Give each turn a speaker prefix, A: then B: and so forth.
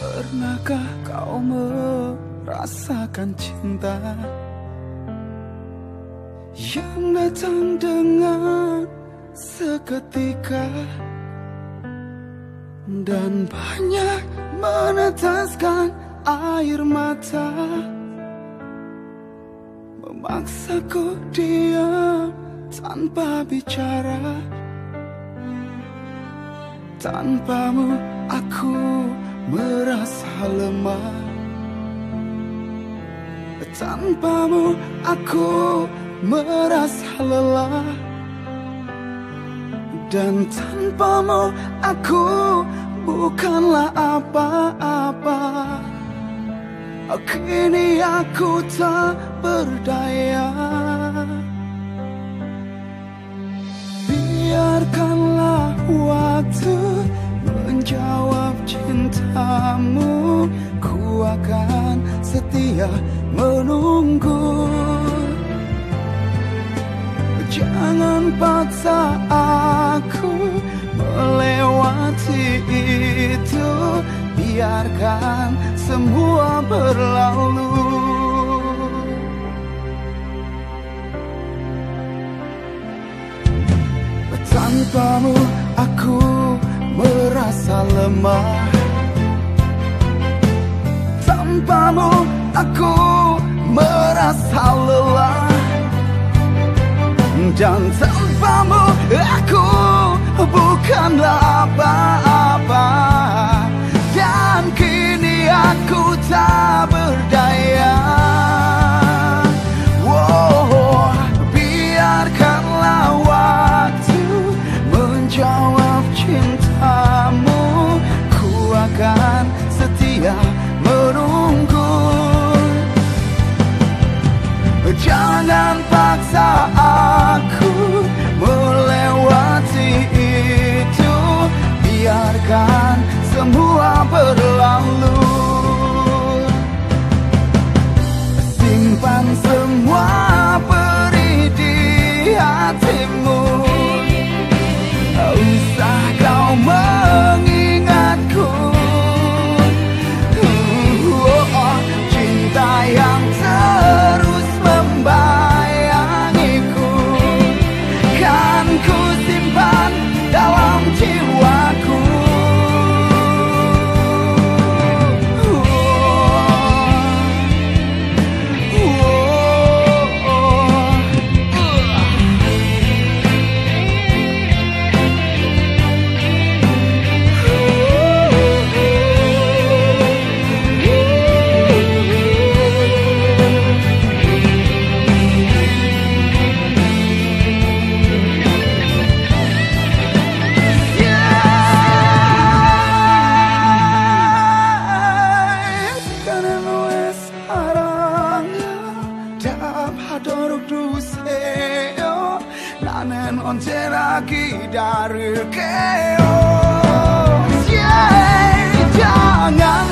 A: Pernahkah kau merasakan cinta Yang datang dengan seketika? Dan banyak meneteskan air mata Memaksaku diam tanpa bicara. Tanpamu aku merasa lemah. Tanpamu aku merasa lelah. Dan tanpamu aku bukanlah apa-apa. Kini aku tak berdaya. Biarkanlah waktu menjawab cintamu Ku akan setia menunggu. Jangan paksa aku melewati itu. Biarkan semua berlalu. Tanpamu aku merasa lemah Tanpamu aku merasa lelah. Dan tanpamu aku bukanlah apa-apa nanen once lagi dari keo Jangan kau paksa